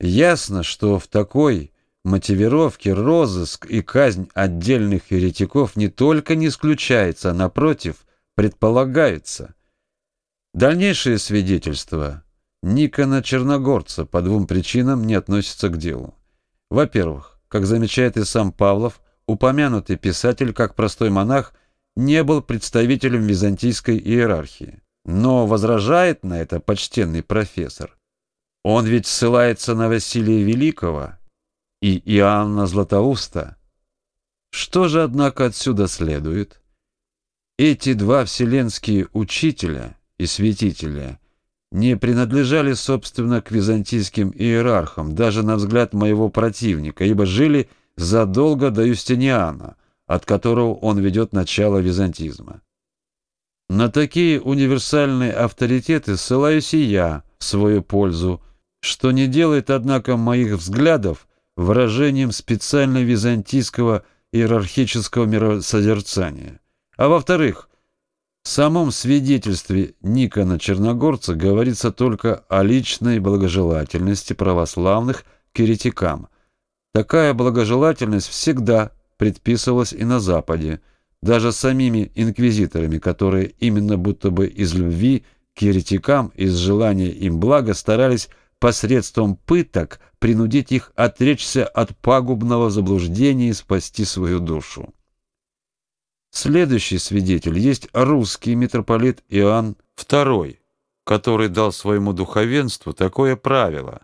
Ясно, что в такой мотивировке розыск и казнь отдельных еретиков не только не исключается, а напротив, предполагается. Дальнейшие свидетельства Никона Черногорца по двум причинам не относятся к делу. Во-первых, как замечает и сам Павлов, упомянутый писатель, как простой монах, не был представителем византийской иерархии. Но возражает на это почтенный профессор. Он ведь ссылается на Василия Великого и Иоанна Златоуста. Что же, однако, отсюда следует? Эти два вселенские учителя и святителя не принадлежали, собственно, к византийским иерархам, даже на взгляд моего противника, ибо жили задолго до Юстиниана, от которого он ведет начало византизма. На такие универсальные авторитеты ссылаюсь и я в свою пользу, что не делает, однако, моих взглядов выражением специально византийского иерархического миросозерцания. А во-вторых, в самом свидетельстве Никона Черногорца говорится только о личной благожелательности православных к еретикам. Такая благожелательность всегда предписывалась и на Западе, даже самими инквизиторами, которые именно будто бы из любви к еретикам, из желания им блага старались посредством пыток принудить их отречься от пагубного заблуждения и спасти свою душу. Следующий свидетель есть русский митрополит Иоанн II, который дал своему духовенству такое правило: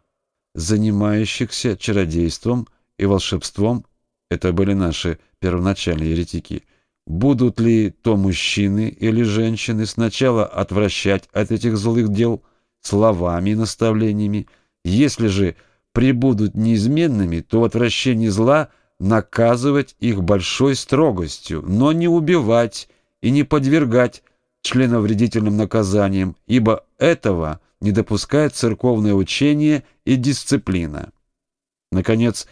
занимающихся чародейством и волшебством это были наши первоначальные еретики Будут ли то мужчины или женщины сначала отвращать от этих злых дел словами и наставлениями, если же прибудут неизменными, то в отвращении зла наказывать их большой строгостью, но не убивать и не подвергать членовредительным наказаниям, ибо этого не допускает церковное учение и дисциплина. Наконец,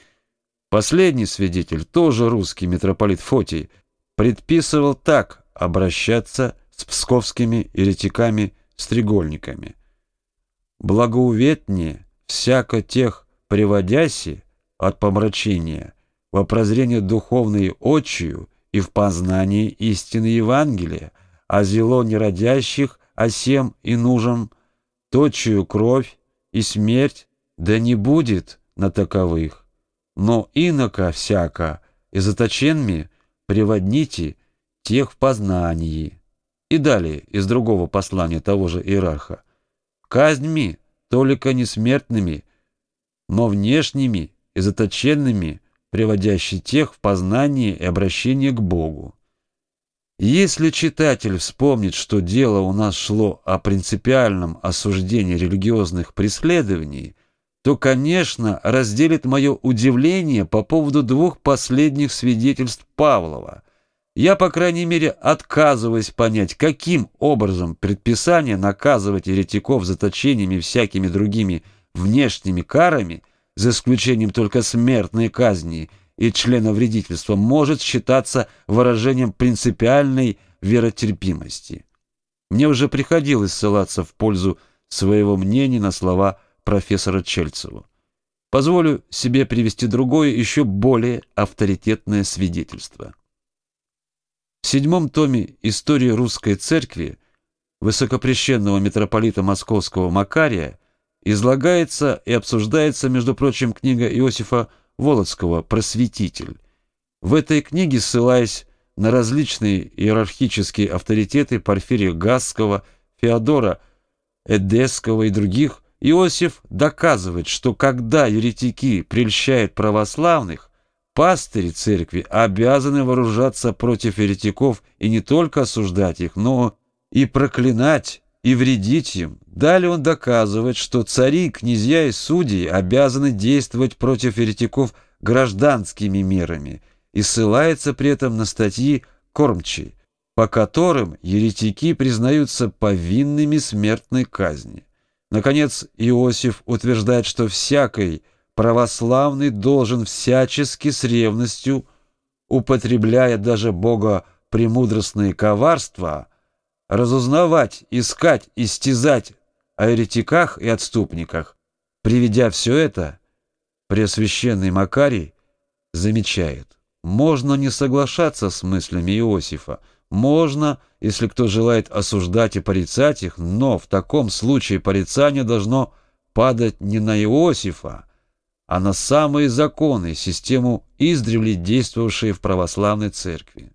последний свидетель, тоже русский митрополит Фотий, предписывал так обращаться с псковскими еретиками-стрегольниками. «Благоуветнее всяко тех приводяси от помрачения во прозрение духовной очию и в познании истины Евангелия, а зело неродящих, а сем и нужам, точию кровь и смерть, да не будет на таковых. Но инока всяко, и заточенми приводните тех в познании. И далее из другого послания того же иерарха. Казньми, только не смертными, но внешними и заточенными, приводящий тех в познание и обращение к Богу. Если читатель вспомнит, что дело у нас шло о принципиальном осуждении религиозных преследований, то, конечно, разделит мое удивление по поводу двух последних свидетельств Павлова. Я, по крайней мере, отказываюсь понять, каким образом предписание наказывать еретиков заточениями и всякими другими внешними карами, за исключением только смертной казни и членовредительства, может считаться выражением принципиальной веротерпимости. Мне уже приходилось ссылаться в пользу своего мнения на слова профессора Чельцева. Позволю себе привести другое, еще более авторитетное свидетельство. В седьмом томе «Истории русской церкви» высокопрещенного митрополита московского Макария излагается и обсуждается, между прочим, книга Иосифа Володского «Просветитель». В этой книге, ссылаясь на различные иерархические авторитеты Порфирия Гасского, Феодора Эдесского и других, Иосиф доказывает, что когда еретики прельщают православных, пастыри церкви обязаны вооружаться против еретиков и не только осуждать их, но и проклинать и вредить им. Далее он доказывает, что цари, князья и судьи обязаны действовать против еретиков гражданскими мерами и ссылается при этом на статьи Кормчи, по которым еретики признаются повинными смертной казни. Наконец, Иосиф утверждает, что всякий православный должен всячески с ревностью, употребляя даже Бога премудростные коварства, разузнавать, искать, истязать о еретиках и отступниках, приведя все это Преосвященный Макарий замечает, можно не соглашаться с мыслями Иосифа, можно, если кто желает осуждать и порицать их, но в таком случае порицание должно падать не на Иосифа, а на самые законы, систему издревле действовавшие в православной церкви.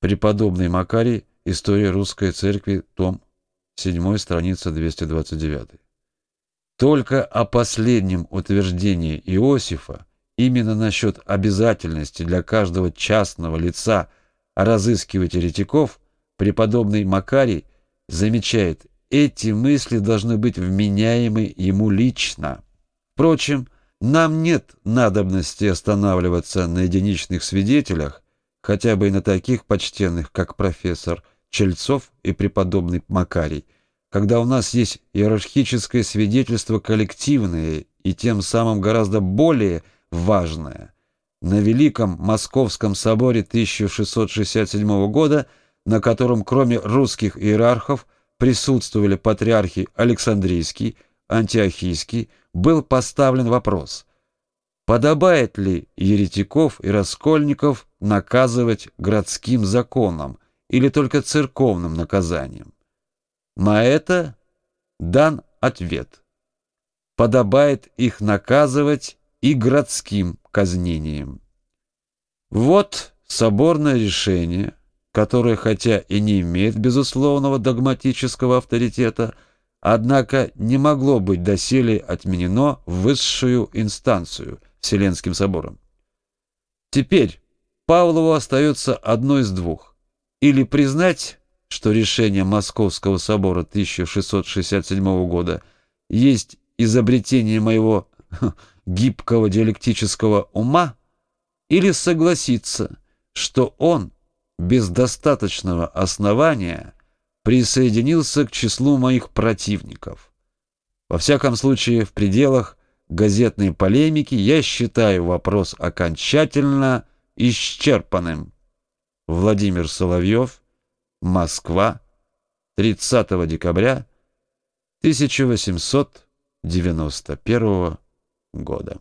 Преподобный Макарий, История русской церкви, том 7, страница 229. Только о последнем утверждении Иосифа, именно насчет обязательности для каждого частного лица разыскивать еретиков, преподобный Макарий замечает, эти мысли должны быть вменяемы ему лично. Впрочем, нам нет надобности останавливаться на единичных свидетелях, хотя бы и на таких почтенных, как профессор Чельцов и преподобный Макарий, когда у нас есть иерархическое свидетельство коллективное и тем самым гораздо более важное. На Великом Московском соборе 1667 года, на котором кроме русских иерархов присутствовали патриархи Александрийский, Антиохийский, был поставлен вопрос, подобает ли еретиков и раскольников наказывать городским законом или только церковным наказанием. На это дан ответ. Подобает их наказывать и городским казнением. Вот соборное решение, которое хотя и не имеет безусловного догматического авторитета, однако не могло быть доселе отменено в высшую инстанцию Вселенским собором. Теперь Павлову остается одно из двух. Или признать, что решение Московского собора 1667 года есть изобретение моего гибкого диалектического ума, или согласиться, что он без достаточного основания присоединился к числу моих противников. Во всяком случае, в пределах газетной полемики я считаю вопрос окончательно исчерпанным. Владимир Соловьев, Москва, 30 декабря 1891 года.